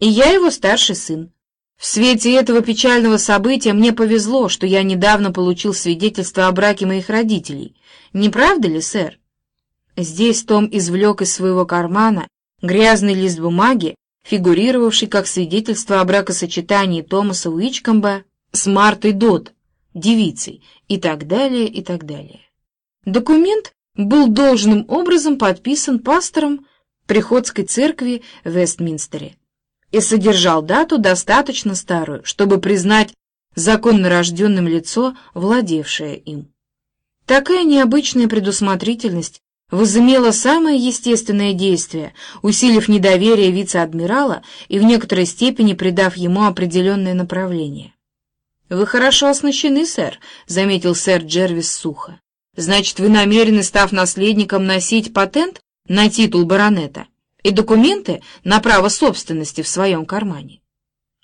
и я его старший сын. В свете этого печального события мне повезло, что я недавно получил свидетельство о браке моих родителей. Не правда ли, сэр? Здесь Том извлек из своего кармана грязный лист бумаги, фигурировавший как свидетельство о бракосочетании Томаса Уичкомба с Мартой Дот, девицей, и так далее, и так далее. Документ был должным образом подписан пастором приходской церкви в Вестминстере и содержал дату достаточно старую, чтобы признать законно рожденным лицо, владевшее им. Такая необычная предусмотрительность возымела самое естественное действие, усилив недоверие вице-адмирала и в некоторой степени придав ему определенное направление. «Вы хорошо оснащены, сэр», — заметил сэр Джервис сухо. «Значит, вы намерены, став наследником, носить патент на титул баронета и документы на право собственности в своем кармане?»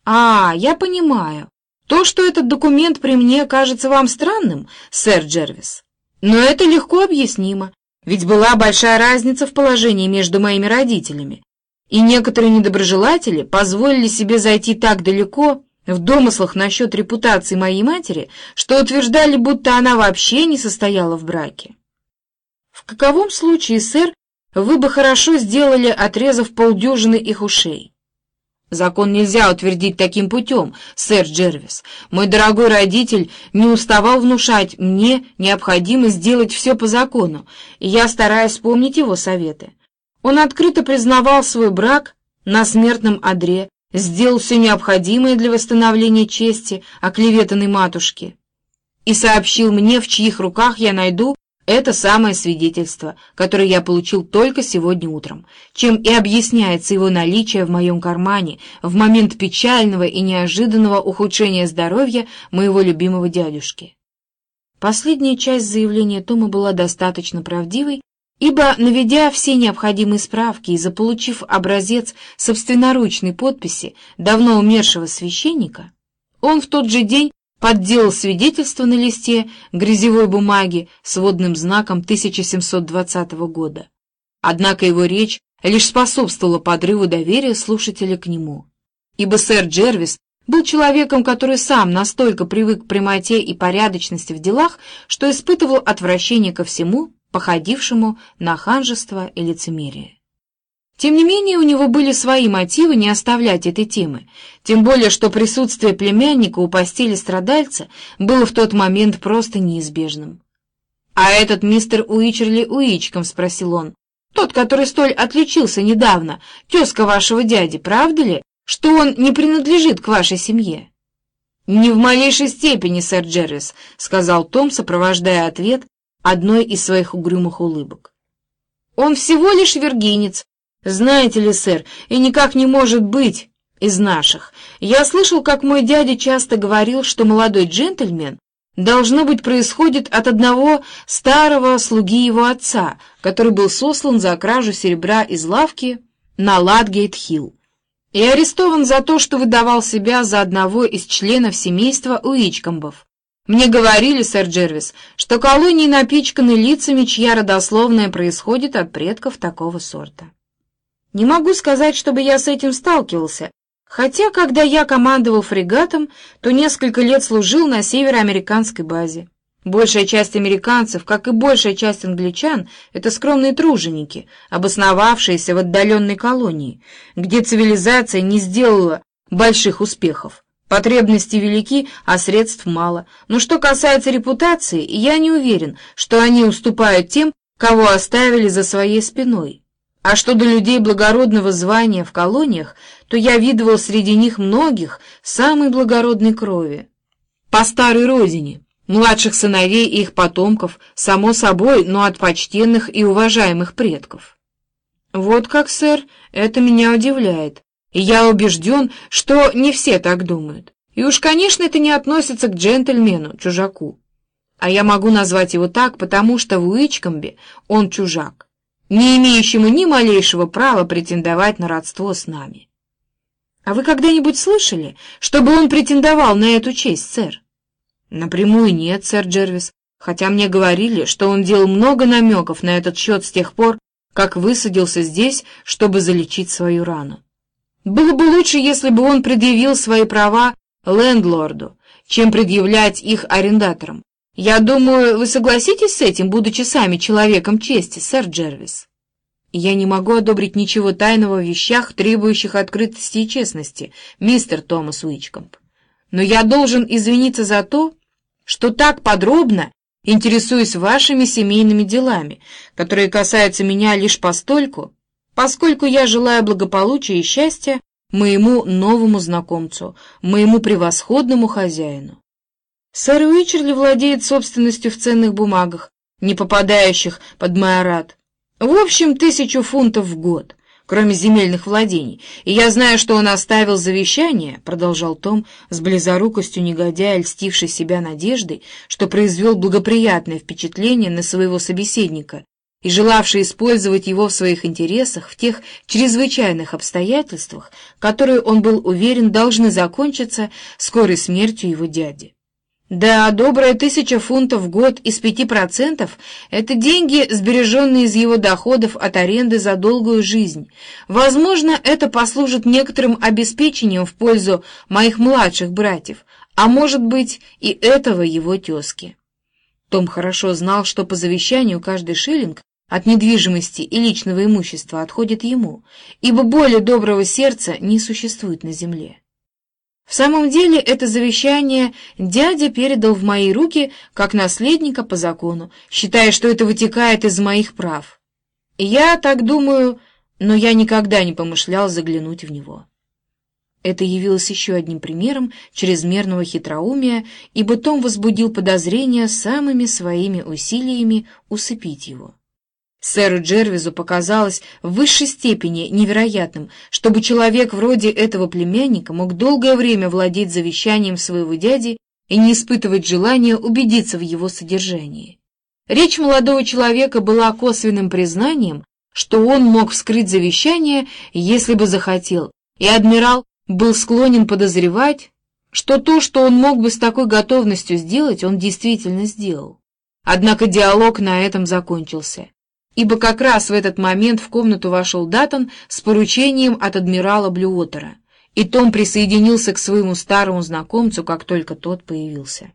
«А, я понимаю. То, что этот документ при мне кажется вам странным, сэр Джервис. Но это легко объяснимо. Ведь была большая разница в положении между моими родителями, и некоторые недоброжелатели позволили себе зайти так далеко в домыслах насчет репутации моей матери, что утверждали, будто она вообще не состояла в браке. В каковом случае, сэр, вы бы хорошо сделали, отрезав полдюжины их ушей. Закон нельзя утвердить таким путем, сэр Джервис. Мой дорогой родитель не уставал внушать мне необходимость сделать все по закону, и я стараюсь вспомнить его советы. Он открыто признавал свой брак на смертном одре, сделал все необходимое для восстановления чести оклеветанной матушки и сообщил мне, в чьих руках я найду это самое свидетельство, которое я получил только сегодня утром, чем и объясняется его наличие в моем кармане в момент печального и неожиданного ухудшения здоровья моего любимого дядюшки. Последняя часть заявления Тома была достаточно правдивой, ибо, наведя все необходимые справки и заполучив образец собственноручной подписи давно умершего священника, он в тот же день подделал свидетельство на листе грязевой бумаги с водным знаком 1720 года. Однако его речь лишь способствовала подрыву доверия слушателя к нему. Ибо сэр Джервис был человеком, который сам настолько привык к прямоте и порядочности в делах, что испытывал отвращение ко всему, походившему на ханжество и лицемерие. Тем не менее, у него были свои мотивы не оставлять этой темы, тем более, что присутствие племянника у постели страдальца было в тот момент просто неизбежным. «А этот мистер Уичерли Уичком?» — спросил он. «Тот, который столь отличился недавно, тезка вашего дяди, правда ли, что он не принадлежит к вашей семье?» «Не в малейшей степени, сэр Джервис», — сказал Том, сопровождая ответ одной из своих угрюмых улыбок. «Он всего лишь вергинец, знаете ли, сэр, и никак не может быть из наших. Я слышал, как мой дядя часто говорил, что молодой джентльмен должно быть происходит от одного старого слуги его отца, который был сослан за кражу серебра из лавки на Ладгейт-Хилл и арестован за то, что выдавал себя за одного из членов семейства Уичкомбов. Мне говорили, сэр Джервис, что колонии напичканы лицами, чья родословная происходит от предков такого сорта. Не могу сказать, чтобы я с этим сталкивался, хотя, когда я командовал фрегатом, то несколько лет служил на североамериканской базе. Большая часть американцев, как и большая часть англичан, это скромные труженики, обосновавшиеся в отдаленной колонии, где цивилизация не сделала больших успехов. Потребности велики, а средств мало. Но что касается репутации, я не уверен, что они уступают тем, кого оставили за своей спиной. А что до людей благородного звания в колониях, то я видывал среди них многих самой благородной крови. По старой родине, младших сыновей и их потомков, само собой, но от почтенных и уважаемых предков. Вот как, сэр, это меня удивляет, и я убежден, что не все так думают. И уж, конечно, это не относится к джентльмену, чужаку. А я могу назвать его так, потому что в Уичкомбе он чужак не имеющему ни малейшего права претендовать на родство с нами. А вы когда-нибудь слышали, чтобы он претендовал на эту честь, сэр? Напрямую нет, сэр Джервис, хотя мне говорили, что он делал много намеков на этот счет с тех пор, как высадился здесь, чтобы залечить свою рану. Было бы лучше, если бы он предъявил свои права лендлорду, чем предъявлять их арендаторам. Я думаю, вы согласитесь с этим, будучи сами человеком чести, сэр Джервис? Я не могу одобрить ничего тайного в вещах, требующих открытости и честности, мистер Томас Уичкомп. Но я должен извиниться за то, что так подробно интересуюсь вашими семейными делами, которые касаются меня лишь постольку, поскольку я желаю благополучия и счастья моему новому знакомцу, моему превосходному хозяину. Сэр Уичерли владеет собственностью в ценных бумагах, не попадающих под майорат. В общем, тысячу фунтов в год, кроме земельных владений. И я знаю, что он оставил завещание, — продолжал Том с близорукостью негодяя, льстивший себя надеждой, что произвел благоприятное впечатление на своего собеседника и желавший использовать его в своих интересах в тех чрезвычайных обстоятельствах, которые, он был уверен, должны закончиться скорой смертью его дяди. Да, добрая тысяча фунтов в год из пяти процентов — это деньги, сбереженные из его доходов от аренды за долгую жизнь. Возможно, это послужит некоторым обеспечением в пользу моих младших братьев, а может быть и этого его тезки. Том хорошо знал, что по завещанию каждый шиллинг от недвижимости и личного имущества отходит ему, ибо более доброго сердца не существует на земле. В самом деле это завещание дядя передал в мои руки как наследника по закону, считая, что это вытекает из моих прав. Я так думаю, но я никогда не помышлял заглянуть в него. Это явилось еще одним примером чрезмерного хитроумия, ибо Том возбудил подозрения самыми своими усилиями усыпить его. Сэру Джервизу показалось в высшей степени невероятным, чтобы человек вроде этого племянника мог долгое время владеть завещанием своего дяди и не испытывать желания убедиться в его содержании. Речь молодого человека была косвенным признанием, что он мог вскрыть завещание, если бы захотел, и адмирал был склонен подозревать, что то, что он мог бы с такой готовностью сделать, он действительно сделал. Однако диалог на этом закончился ибо как раз в этот момент в комнату вошел Даттон с поручением от адмирала Блюотера, и Том присоединился к своему старому знакомцу, как только тот появился.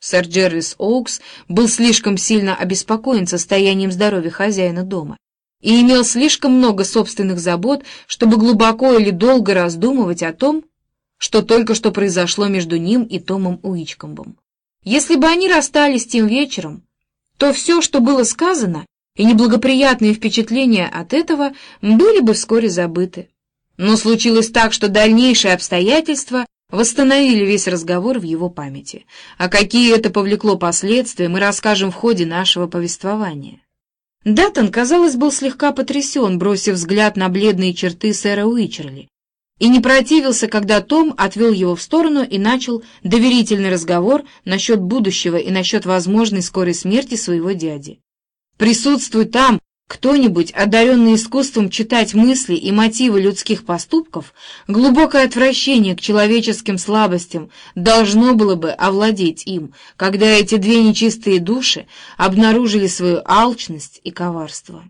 Сэр Джервис Оукс был слишком сильно обеспокоен состоянием здоровья хозяина дома и имел слишком много собственных забот, чтобы глубоко или долго раздумывать о том, что только что произошло между ним и Томом Уичкомбом. Если бы они расстались тем вечером, то все, что было сказано, и неблагоприятные впечатления от этого были бы вскоре забыты. Но случилось так, что дальнейшие обстоятельства восстановили весь разговор в его памяти. А какие это повлекло последствия, мы расскажем в ходе нашего повествования. Даттон, казалось, был слегка потрясен, бросив взгляд на бледные черты сэра Уичерли, и не противился, когда Том отвел его в сторону и начал доверительный разговор насчет будущего и насчет возможной скорой смерти своего дяди. Присутствует там кто-нибудь, одаренный искусством читать мысли и мотивы людских поступков, глубокое отвращение к человеческим слабостям должно было бы овладеть им, когда эти две нечистые души обнаружили свою алчность и коварство.